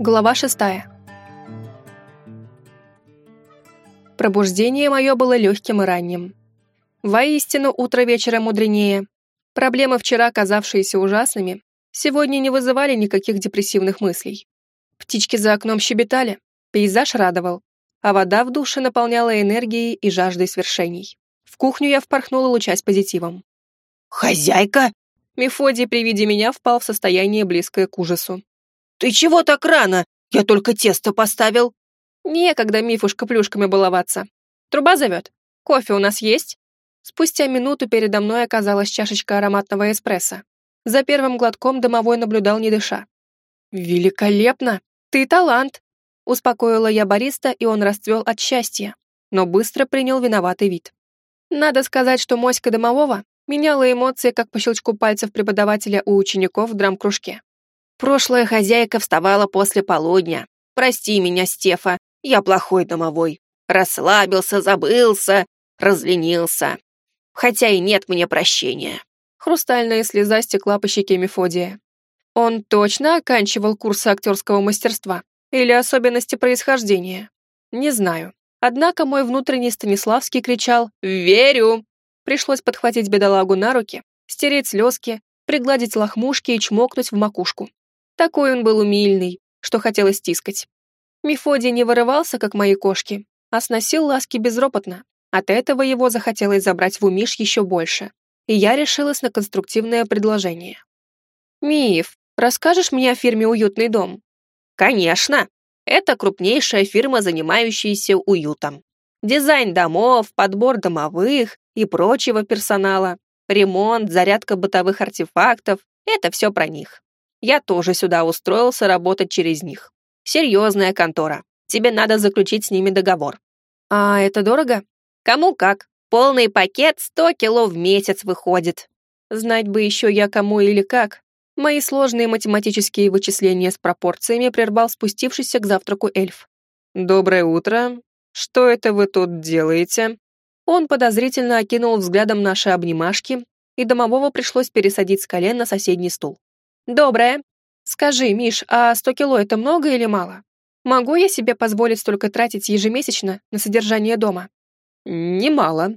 Глава шестая. Пробуждение мое было легким и ранним. Воистину, утро вечера мудренее. Проблемы, вчера казавшиеся ужасными, сегодня не вызывали никаких депрессивных мыслей. Птички за окном щебетали, пейзаж радовал, а вода в душе наполняла энергией и жаждой свершений. В кухню я впорхнула, лучась позитивом. «Хозяйка?» Мефодий при виде меня впал в состояние, близкое к ужасу. «Ты чего так рано? Я только тесто поставил». Некогда мифушка плюшками баловаться. Труба зовет. Кофе у нас есть? Спустя минуту передо мной оказалась чашечка ароматного эспрессо. За первым глотком домовой наблюдал не дыша. «Великолепно! Ты талант!» Успокоила я бариста, и он расцвел от счастья, но быстро принял виноватый вид. Надо сказать, что моська домового меняла эмоции, как по щелчку пальцев преподавателя у учеников в драм-кружке. «Прошлая хозяйка вставала после полудня. Прости меня, Стефа, я плохой домовой. Расслабился, забылся, разленился. Хотя и нет мне прощения». Хрустальная слеза стекла по щеке Мефодия. Он точно оканчивал курсы актерского мастерства или особенности происхождения? Не знаю. Однако мой внутренний Станиславский кричал «Верю!». Пришлось подхватить бедолагу на руки, стереть слезки, пригладить лохмушки и чмокнуть в макушку. Такой он был умильный, что хотелось тискать. Мефодий не вырывался, как мои кошки, а сносил ласки безропотно. От этого его захотелось забрать в умиш еще больше. И я решилась на конструктивное предложение. «Миф, расскажешь мне о фирме «Уютный дом»?» «Конечно!» Это крупнейшая фирма, занимающаяся уютом. Дизайн домов, подбор домовых и прочего персонала, ремонт, зарядка бытовых артефактов — это все про них. Я тоже сюда устроился работать через них. Серьезная контора. Тебе надо заключить с ними договор. А это дорого? Кому как. Полный пакет 100 кило в месяц выходит. Знать бы еще я кому или как. Мои сложные математические вычисления с пропорциями прервал спустившийся к завтраку эльф. «Доброе утро. Что это вы тут делаете?» Он подозрительно окинул взглядом наши обнимашки, и домового пришлось пересадить с колен на соседний стул. «Доброе. Скажи, Миш, а сто кило это много или мало? Могу я себе позволить столько тратить ежемесячно на содержание дома?» «Немало.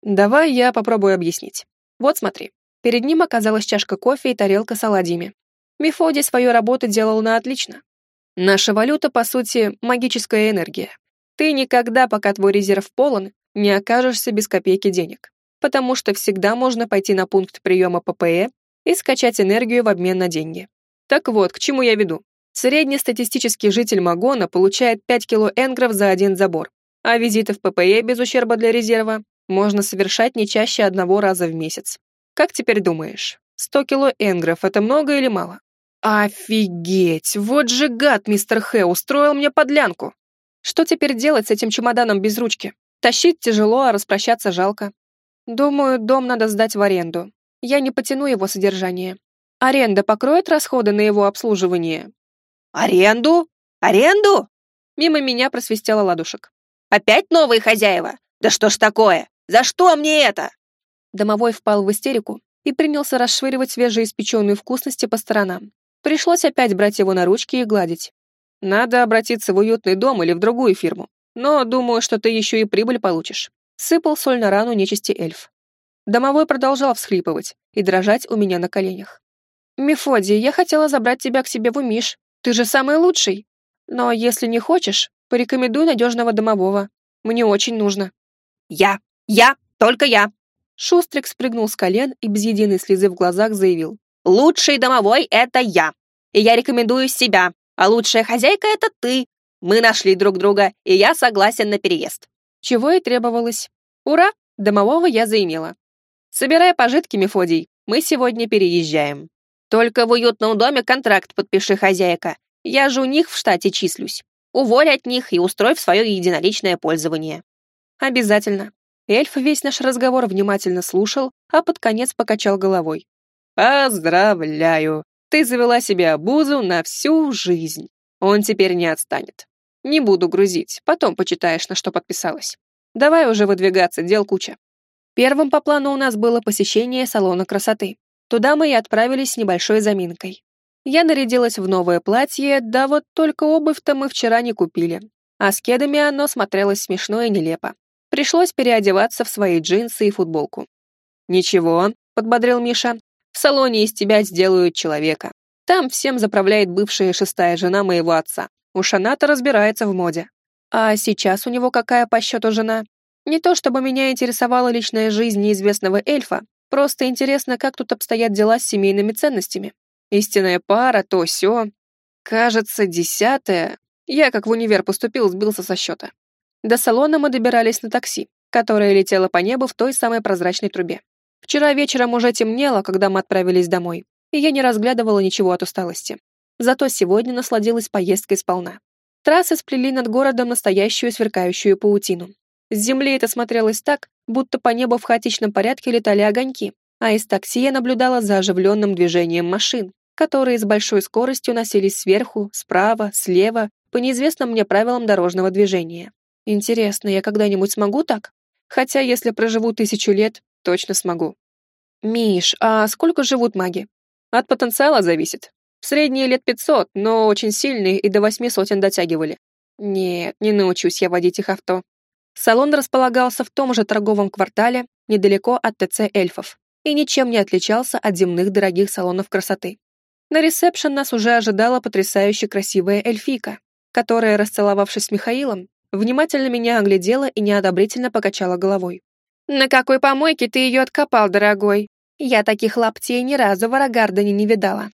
Давай я попробую объяснить. Вот смотри. Перед ним оказалась чашка кофе и тарелка с оладьями. Мефодий свою работу делал на отлично. Наша валюта, по сути, магическая энергия. Ты никогда, пока твой резерв полон, не окажешься без копейки денег, потому что всегда можно пойти на пункт приема ППЭ и скачать энергию в обмен на деньги. Так вот, к чему я веду. Среднестатистический житель Магона получает 5 кило энгров за один забор, а визиты в ППЭ без ущерба для резерва можно совершать не чаще одного раза в месяц. Как теперь думаешь, 100 кило энгров — это много или мало? Офигеть! Вот же гад, мистер Хэ, устроил мне подлянку. Что теперь делать с этим чемоданом без ручки? Тащить тяжело, а распрощаться жалко. Думаю, дом надо сдать в аренду. Я не потяну его содержание. Аренда покроет расходы на его обслуживание? Аренду? Аренду? Мимо меня просвистела ладушек. Опять новые хозяева? Да что ж такое? За что мне это? Домовой впал в истерику и принялся расшвыривать свежеиспеченные вкусности по сторонам. Пришлось опять брать его на ручки и гладить. Надо обратиться в уютный дом или в другую фирму. Но думаю, что ты еще и прибыль получишь. Сыпал соль на рану нечисти эльф. Домовой продолжал всхлипывать и дрожать у меня на коленях. «Мефодий, я хотела забрать тебя к себе в Умиш. Ты же самый лучший. Но если не хочешь, порекомендуй надежного домового. Мне очень нужно». «Я! Я! Только я!» Шустрик спрыгнул с колен и без единой слезы в глазах заявил. «Лучший домовой — это я, и я рекомендую себя, а лучшая хозяйка — это ты. Мы нашли друг друга, и я согласен на переезд». Чего и требовалось. Ура, домового я заимела. Собирай пожитки, Мефодий, мы сегодня переезжаем. Только в уютном доме контракт подпиши, хозяйка. Я же у них в штате числюсь. Уволь от них и устрой в свое единоличное пользование. Обязательно. Эльф весь наш разговор внимательно слушал, а под конец покачал головой. «Поздравляю! Ты завела себе обузу на всю жизнь. Он теперь не отстанет. Не буду грузить, потом почитаешь, на что подписалась. Давай уже выдвигаться, дел куча». Первым по плану у нас было посещение салона красоты. Туда мы и отправились с небольшой заминкой. Я нарядилась в новое платье, да вот только обувь-то мы вчера не купили. А с кедами оно смотрелось смешно и нелепо. Пришлось переодеваться в свои джинсы и футболку. «Ничего», — подбодрил Миша, — «в салоне из тебя сделают человека. Там всем заправляет бывшая шестая жена моего отца. Уж она-то разбирается в моде. А сейчас у него какая по счету жена? Не то чтобы меня интересовала личная жизнь неизвестного эльфа, просто интересно, как тут обстоят дела с семейными ценностями. Истинная пара, то все. Кажется, десятая. Я, как в универ поступил, сбился со счета. До салона мы добирались на такси, которое летело по небу в той самой прозрачной трубе. Вчера вечером уже темнело, когда мы отправились домой, и я не разглядывала ничего от усталости. Зато сегодня насладилась поездкой сполна. Трассы сплели над городом настоящую сверкающую паутину. С земли это смотрелось так, будто по небу в хаотичном порядке летали огоньки, а из такси я наблюдала за оживленным движением машин, которые с большой скоростью носились сверху, справа, слева, по неизвестным мне правилам дорожного движения. Интересно, я когда-нибудь смогу так? Хотя, если проживу тысячу лет, точно смогу. Миш, а сколько живут маги? От потенциала зависит. Средние лет пятьсот, но очень сильные и до восьми сотен дотягивали. Нет, не научусь я водить их авто. Салон располагался в том же торговом квартале, недалеко от ТЦ эльфов, и ничем не отличался от земных дорогих салонов красоты. На ресепшн нас уже ожидала потрясающе красивая эльфийка, которая, расцеловавшись с Михаилом, внимательно меня оглядела и неодобрительно покачала головой. «На какой помойке ты ее откопал, дорогой? Я таких лаптей ни разу в Арагардене не видала».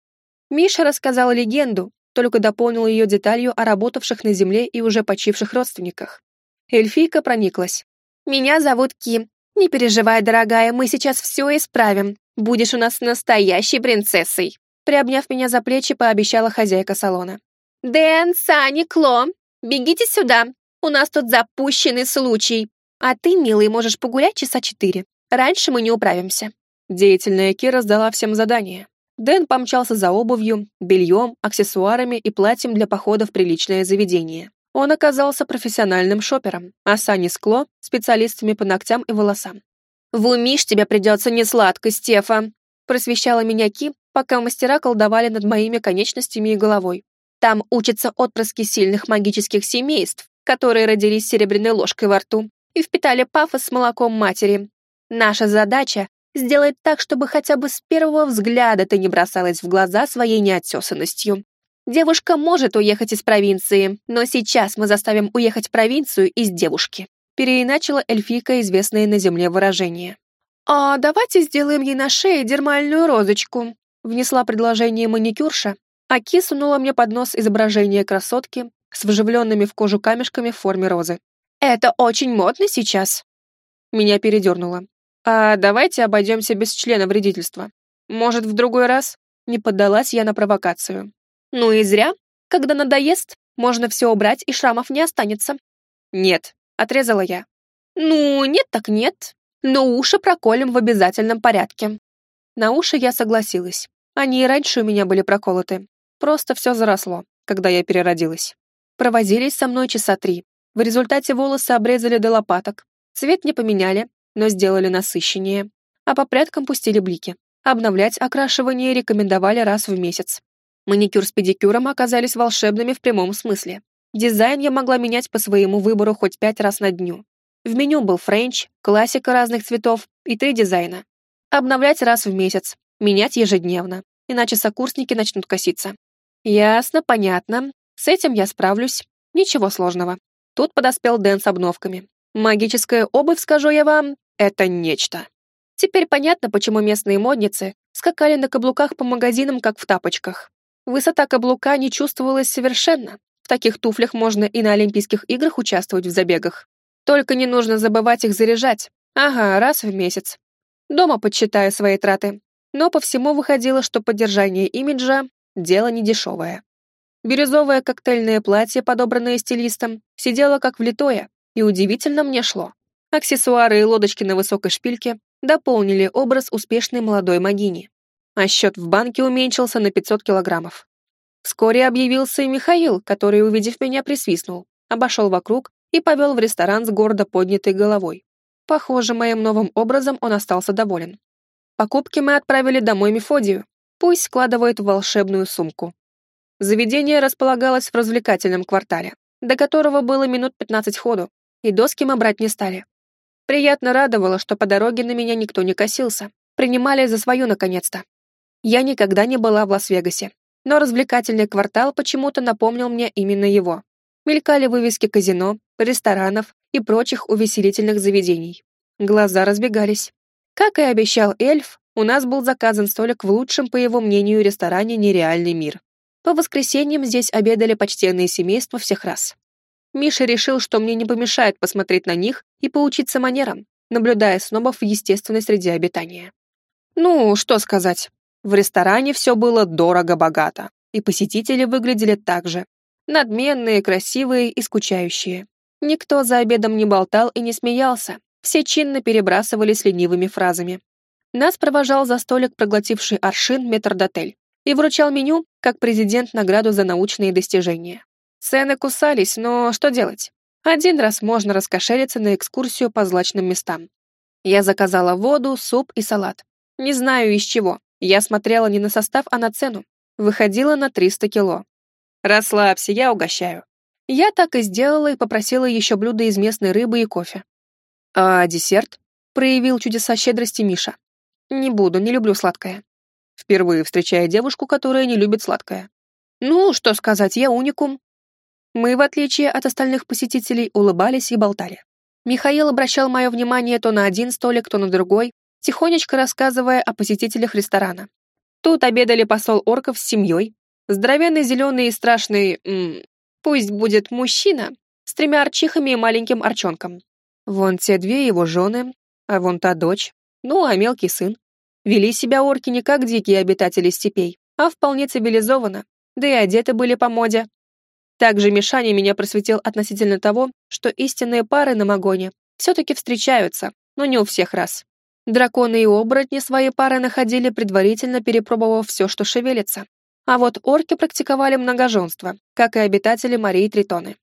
Миша рассказал легенду, только дополнил ее деталью о работавших на земле и уже почивших родственниках. Эльфийка прониклась. «Меня зовут Ким. Не переживай, дорогая, мы сейчас все исправим. Будешь у нас настоящей принцессой». Приобняв меня за плечи, пообещала хозяйка салона. «Дэн, Сани, Кло, бегите сюда. У нас тут запущенный случай. А ты, милый, можешь погулять часа четыре. Раньше мы не управимся». Деятельная Кира сдала всем задание. Дэн помчался за обувью, бельем, аксессуарами и платьем для похода в приличное заведение. Он оказался профессиональным шопером, а Сани Скло — специалистами по ногтям и волосам. «В умиш тебе придется несладко, Стефа!» просвещала меня Ки, пока мастера колдовали над моими конечностями и головой. Там учатся отпрыски сильных магических семейств, которые родились серебряной ложкой во рту и впитали пафос с молоком матери. Наша задача — сделать так, чтобы хотя бы с первого взгляда ты не бросалась в глаза своей неотесанностью. Девушка может уехать из провинции, но сейчас мы заставим уехать провинцию из девушки. Переиначила эльфийка известное на земле выражение. «А давайте сделаем ей на шее дермальную розочку», внесла предложение маникюрша, а Ки сунула мне под нос изображение красотки с вживленными в кожу камешками в форме розы. «Это очень модно сейчас». Меня передернуло. «А давайте обойдемся без члена вредительства. Может, в другой раз?» Не поддалась я на провокацию. «Ну и зря. Когда надоест, можно все убрать, и шрамов не останется». «Нет», — отрезала я. «Ну, нет так нет но уши проколем в обязательном порядке». На уши я согласилась. Они и раньше у меня были проколоты. Просто все заросло, когда я переродилась. Провозились со мной часа три. В результате волосы обрезали до лопаток. Цвет не поменяли, но сделали насыщеннее. А по прядкам пустили блики. Обновлять окрашивание рекомендовали раз в месяц. Маникюр с педикюром оказались волшебными в прямом смысле. Дизайн я могла менять по своему выбору хоть пять раз на дню. В меню был френч, классика разных цветов и три дизайна. Обновлять раз в месяц, менять ежедневно, иначе сокурсники начнут коситься. Ясно, понятно. С этим я справлюсь. Ничего сложного. Тут подоспел Дэн с обновками. Магическая обувь, скажу я вам, это нечто. Теперь понятно, почему местные модницы скакали на каблуках по магазинам, как в тапочках. Высота каблука не чувствовалась совершенно. В таких туфлях можно и на Олимпийских играх участвовать в забегах. Только не нужно забывать их заряжать. Ага, раз в месяц. Дома подсчитаю свои траты. Но по всему выходило, что поддержание имиджа – дело недешевое. Бирюзовое коктейльное платье, подобранное стилистом, сидело как влитое, и удивительно мне шло. Аксессуары и лодочки на высокой шпильке дополнили образ успешной молодой магини. А счет в банке уменьшился на 500 килограммов. Вскоре объявился и Михаил, который, увидев меня, присвистнул, обошел вокруг и повел в ресторан с гордо поднятой головой. Похоже, моим новым образом он остался доволен. Покупки мы отправили домой Мефодию. Пусть складывает в волшебную сумку. Заведение располагалось в развлекательном квартале, до которого было минут 15 ходу, и доски мы брать не стали. Приятно радовало, что по дороге на меня никто не косился. Принимали за свою наконец-то. Я никогда не была в Лас-Вегасе, но развлекательный квартал почему-то напомнил мне именно его. Мелькали вывески казино, ресторанов и прочих увеселительных заведений. Глаза разбегались. Как и обещал эльф, у нас был заказан столик в лучшем, по его мнению, ресторане «Нереальный мир». По воскресеньям здесь обедали почтенные семейства всех рас. Миша решил, что мне не помешает посмотреть на них и поучиться манерам, наблюдая снобов в естественной среде обитания. Ну, что сказать. В ресторане все было дорого-богато, и посетители выглядели так же. Надменные, красивые и скучающие. Никто за обедом не болтал и не смеялся, все чинно перебрасывались ленивыми фразами. Нас провожал за столик проглотивший аршин метрдотель и вручал меню, как президент награду за научные достижения. Цены кусались, но что делать? Один раз можно раскошелиться на экскурсию по злачным местам. Я заказала воду, суп и салат. Не знаю из чего. Я смотрела не на состав, а на цену. Выходила на 300 кило. Расслабься, я угощаю. Я так и сделала и попросила еще блюдо из местной рыбы и кофе. А десерт? Проявил чудеса щедрости Миша. Не буду, не люблю сладкое. Впервые встречая девушку, которая не любит сладкое. Ну, что сказать, я уникум. Мы, в отличие от остальных посетителей, улыбались и болтали. Михаил обращал мое внимание то на один столик, то на другой, тихонечко рассказывая о посетителях ресторана. Тут обедали посол орков с семьей, здоровенный зеленый и страшный, м пусть будет мужчина, с тремя арчихами и маленьким арчонком. Вон те две его жены, а вон та дочь, ну, а мелкий сын. Вели себя орки не как дикие обитатели степей, а вполне цивилизованно, да и одеты были по моде. Также Мишаня меня просветил относительно того, что истинные пары на Магоне все-таки встречаются, но не у всех раз. Драконы и оборотни свои пары находили, предварительно перепробовав все, что шевелится. А вот орки практиковали многоженство, как и обитатели морей Тритоны.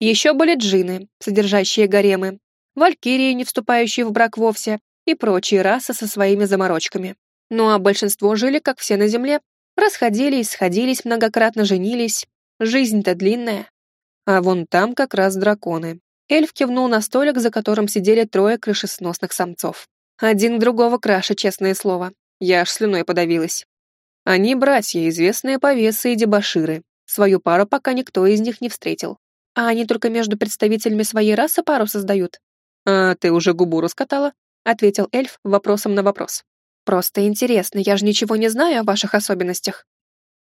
Еще были джины, содержащие гаремы, валькирии, не вступающие в брак вовсе, и прочие расы со своими заморочками. Ну а большинство жили, как все на Земле. Расходились, сходились, многократно женились. Жизнь-то длинная. А вон там как раз драконы. Эльф кивнул на столик, за которым сидели трое крышесносных самцов. Один другого краше, честное слово. Я аж слюной подавилась. Они братья, известные повесы и дебоширы. Свою пару пока никто из них не встретил. А они только между представителями своей расы пару создают. А ты уже губу раскатала? Ответил эльф вопросом на вопрос. Просто интересно, я же ничего не знаю о ваших особенностях.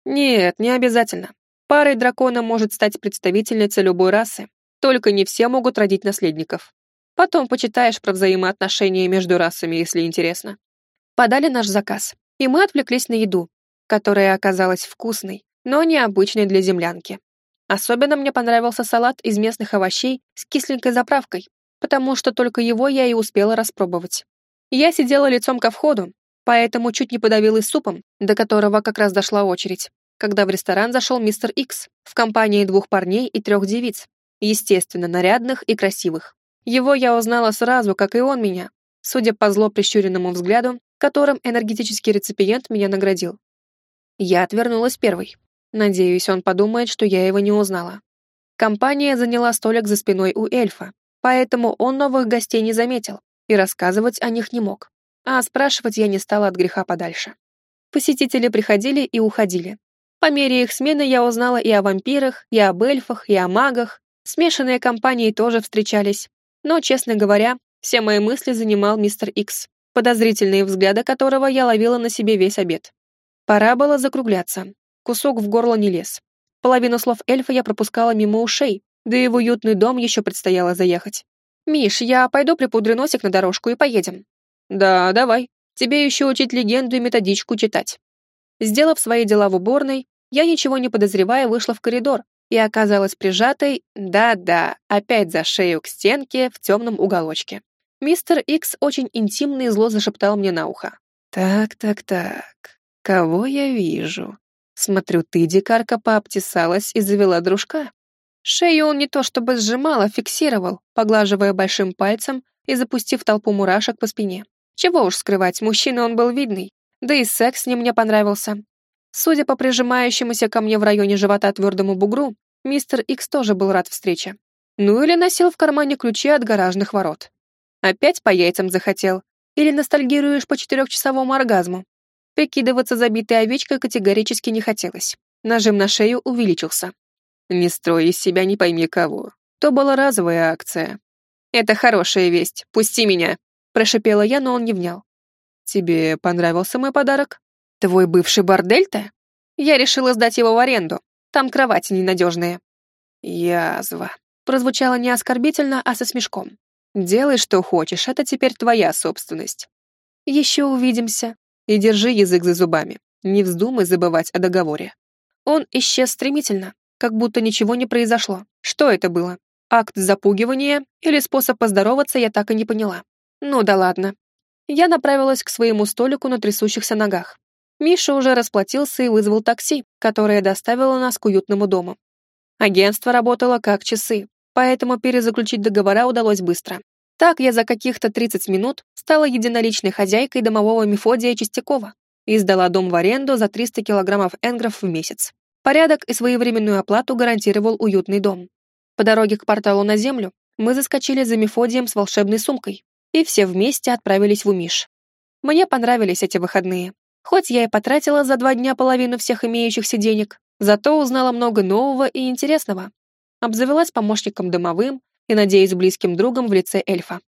Нет, не обязательно. Парой дракона может стать представительница любой расы, только не все могут родить наследников. Потом почитаешь про взаимоотношения между расами, если интересно. Подали наш заказ, и мы отвлеклись на еду, которая оказалась вкусной, но необычной для землянки. Особенно мне понравился салат из местных овощей с кисленькой заправкой, потому что только его я и успела распробовать. Я сидела лицом ко входу, поэтому чуть не подавилась супом, до которого как раз дошла очередь, когда в ресторан зашел мистер Икс в компании двух парней и трех девиц, естественно, нарядных и красивых. Его я узнала сразу, как и он меня, судя по зло прищуренному взгляду, которым энергетический реципиент меня наградил. Я отвернулась первой. Надеюсь, он подумает, что я его не узнала. Компания заняла столик за спиной у эльфа, поэтому он новых гостей не заметил и рассказывать о них не мог. А спрашивать я не стала от греха подальше. Посетители приходили и уходили. По мере их смены я узнала и о вампирах, и об эльфах, и о магах. Смешанные компании тоже встречались, но, честно говоря, все мои мысли занимал мистер Икс, подозрительные взгляды которого я ловила на себе весь обед. Пора было закругляться. Кусок в горло не лез. Половину слов эльфа я пропускала мимо ушей, да и в уютный дом еще предстояло заехать. «Миш, я пойду припудрю носик на дорожку и поедем». «Да, давай. Тебе еще учить легенду и методичку читать». Сделав свои дела в уборной, я, ничего не подозревая, вышла в коридор, и оказалась прижатой, да-да, опять за шею к стенке в темном уголочке. Мистер Икс очень интимно и зло зашептал мне на ухо. «Так-так-так, кого я вижу? Смотрю, ты, дикарка, пообтесалась и завела дружка». Шею он не то чтобы сжимал, а фиксировал, поглаживая большим пальцем и запустив толпу мурашек по спине. Чего уж скрывать, мужчина он был видный. Да и секс с ним мне понравился. Судя по прижимающемуся ко мне в районе живота твердому бугру, мистер Икс тоже был рад встрече. Ну или носил в кармане ключи от гаражных ворот. Опять по яйцам захотел? Или ностальгируешь по четырехчасовому оргазму? Прикидываться забитой овечкой категорически не хотелось. Нажим на шею увеличился. Не строй из себя не пойми кого. То была разовая акция. «Это хорошая весть. Пусти меня!» Прошипела я, но он не внял. «Тебе понравился мой подарок? Твой бывший бордель-то? Я решила сдать его в аренду. Там кровати ненадежные». «Язва», прозвучало не оскорбительно, а со смешком. «Делай, что хочешь, это теперь твоя собственность. Еще увидимся. И держи язык за зубами. Не вздумай забывать о договоре». Он исчез стремительно, как будто ничего не произошло. Что это было? Акт запугивания или способ поздороваться я так и не поняла. Ну да ладно. Я направилась к своему столику на трясущихся ногах. Миша уже расплатился и вызвал такси, которое доставило нас к уютному дому. Агентство работало как часы, поэтому перезаключить договора удалось быстро. Так я за каких-то 30 минут стала единоличной хозяйкой домового Мефодия Чистякова и сдала дом в аренду за 300 килограммов энгров в месяц. Порядок и своевременную оплату гарантировал уютный дом. По дороге к порталу на землю мы заскочили за Мефодием с волшебной сумкой, и все вместе отправились в Умиш. Мне понравились эти выходные. Хоть я и потратила за два дня половину всех имеющихся денег, зато узнала много нового и интересного. Обзавелась помощником домовым и, надеюсь, близким другом в лице эльфа.